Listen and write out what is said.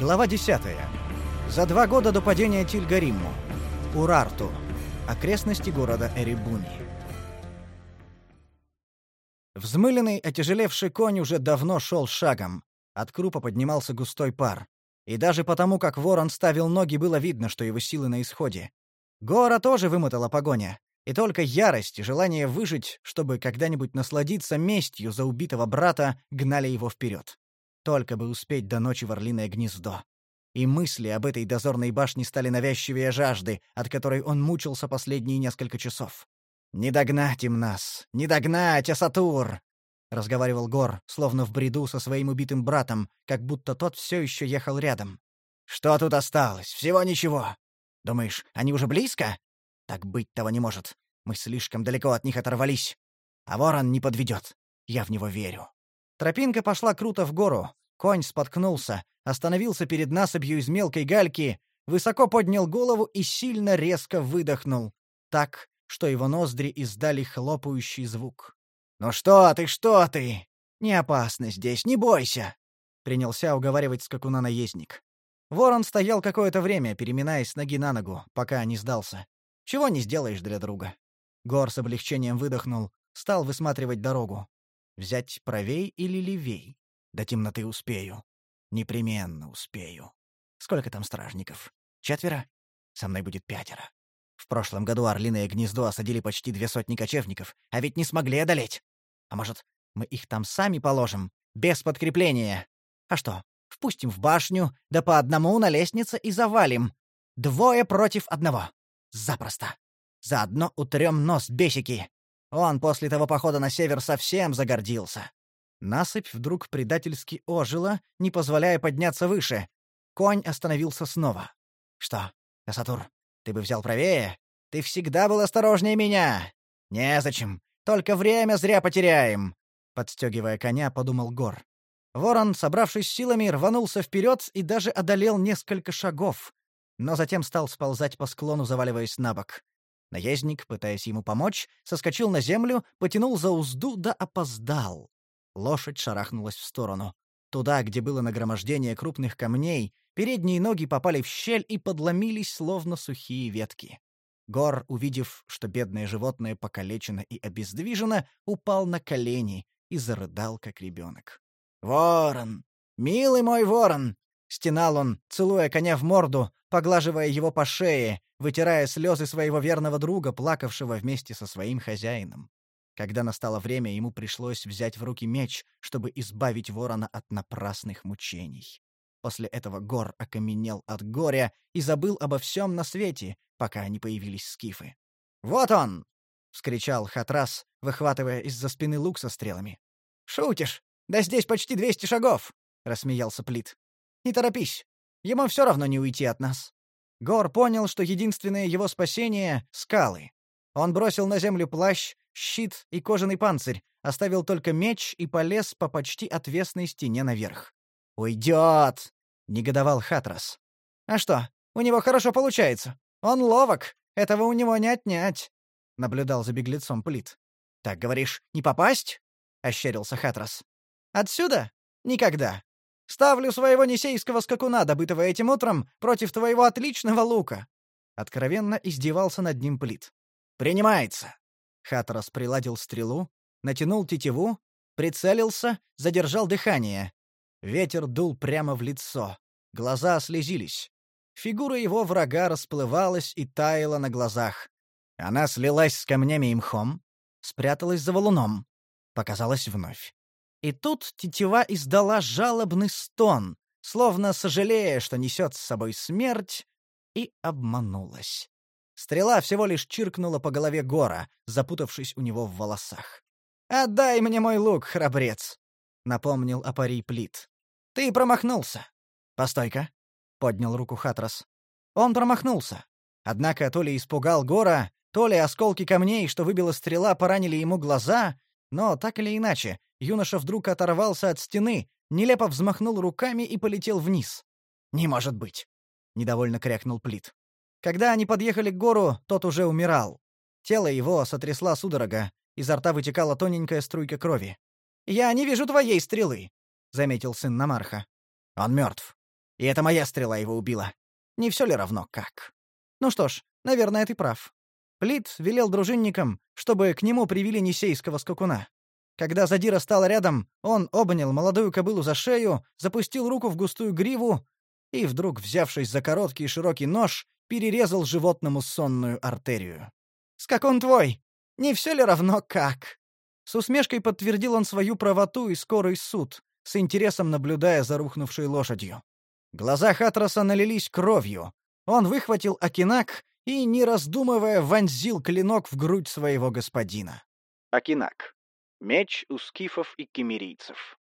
Глава 10. За два года до падения Тильгаримму. Урарту. Окрестности города Эребуни. Взмыленный, отяжелевший конь уже давно шел шагом. От крупа поднимался густой пар. И даже потому, как ворон ставил ноги, было видно, что его силы на исходе. Гора тоже вымотала погоня. И только ярость и желание выжить, чтобы когда-нибудь насладиться местью за убитого брата, гнали его вперед. Только бы успеть до ночи в Орлиное гнездо. И мысли об этой дозорной башне стали навязчивее жажды, от которой он мучился последние несколько часов. «Не догнать им нас! Не догнать, Асатур!» — разговаривал Гор, словно в бреду со своим убитым братом, как будто тот все еще ехал рядом. «Что тут осталось? Всего ничего. Думаешь, они уже близко? Так быть того не может. Мы слишком далеко от них оторвались. А ворон не подведет. Я в него верю». Тропинка пошла круто в гору. Конь споткнулся, остановился перед насыпью из мелкой гальки, высоко поднял голову и сильно резко выдохнул. Так, что его ноздри издали хлопающий звук. «Ну что ты, что ты? Не опасно здесь, не бойся!» — принялся уговаривать скакуна наездник. Ворон стоял какое-то время, переминаясь с ноги на ногу, пока не сдался. Чего не сделаешь для друга. Гор с облегчением выдохнул, стал высматривать дорогу. Взять правей или левей? До темноты успею. Непременно успею. Сколько там стражников? Четверо? Со мной будет пятеро. В прошлом году Орлиное гнездо осадили почти две сотни кочевников, а ведь не смогли одолеть. А может, мы их там сами положим, без подкрепления? А что, впустим в башню, да по одному на лестнице и завалим. Двое против одного. Запросто. Заодно утрем нос бесики. Он после того похода на север совсем загордился. Насыпь вдруг предательски ожила, не позволяя подняться выше. Конь остановился снова. «Что, Касатур, ты бы взял правее. Ты всегда был осторожнее меня. Незачем. Только время зря потеряем. Подстегивая коня, подумал Гор. Ворон, собравшись силами, рванулся вперед и даже одолел несколько шагов, но затем стал сползать по склону, заваливаясь на бок. Наездник, пытаясь ему помочь, соскочил на землю, потянул за узду да опоздал. Лошадь шарахнулась в сторону. Туда, где было нагромождение крупных камней, передние ноги попали в щель и подломились, словно сухие ветки. Гор, увидев, что бедное животное покалечено и обездвижено, упал на колени и зарыдал, как ребенок. «Ворон! Милый мой ворон!» — стенал он, целуя коня в морду, поглаживая его по шее, вытирая слезы своего верного друга, плакавшего вместе со своим хозяином. Когда настало время, ему пришлось взять в руки меч, чтобы избавить ворона от напрасных мучений. После этого Гор окаменел от горя и забыл обо всем на свете, пока не появились скифы. «Вот он!» — вскричал Хатрас, выхватывая из-за спины лук со стрелами. «Шутишь? Да здесь почти двести шагов!» — рассмеялся Плит. «Не торопись. Ему все равно не уйти от нас». Гор понял, что единственное его спасение — скалы. Он бросил на землю плащ, щит и кожаный панцирь, оставил только меч и полез по почти отвесной стене наверх. «Уйдет!» — негодовал Хатрас. «А что, у него хорошо получается. Он ловок, этого у него не отнять», — наблюдал за беглецом Плит. «Так говоришь, не попасть?» — ощерился Хатрас. «Отсюда? Никогда. Ставлю своего несейского скакуна, добытого этим утром, против твоего отличного лука». Откровенно издевался над ним Плит. «Принимается!» Хатрас приладил стрелу, натянул тетиву, прицелился, задержал дыхание. Ветер дул прямо в лицо. Глаза слезились. Фигура его врага расплывалась и таяла на глазах. Она слилась с камнями и мхом, спряталась за валуном, показалась вновь. И тут тетива издала жалобный стон, словно сожалея, что несет с собой смерть, и обманулась. Стрела всего лишь чиркнула по голове Гора, запутавшись у него в волосах. «Отдай мне мой лук, храбрец!» — напомнил Апарий Плит. «Ты промахнулся!» «Постой-ка!» — поднял руку Хатрас. Он промахнулся. Однако то ли испугал Гора, то ли осколки камней, что выбила стрела, поранили ему глаза, но так или иначе, юноша вдруг оторвался от стены, нелепо взмахнул руками и полетел вниз. «Не может быть!» — недовольно крякнул Плит. Когда они подъехали к гору, тот уже умирал. Тело его сотрясла судорога, изо рта вытекала тоненькая струйка крови. «Я не вижу твоей стрелы», — заметил сын Намарха. «Он мертв. И это моя стрела его убила. Не все ли равно как? Ну что ж, наверное, ты прав. Плит велел дружинникам, чтобы к нему привели несейского скакуна. Когда Задира стала рядом, он обнял молодую кобылу за шею, запустил руку в густую гриву и, вдруг взявшись за короткий и широкий нож, перерезал животному сонную артерию. «Скакун твой! Не все ли равно как?» С усмешкой подтвердил он свою правоту и скорый суд, с интересом наблюдая за рухнувшей лошадью. Глаза Хатраса налились кровью. Он выхватил Акинак и, не раздумывая, вонзил клинок в грудь своего господина. Акинак. Меч у скифов и кемерийцев.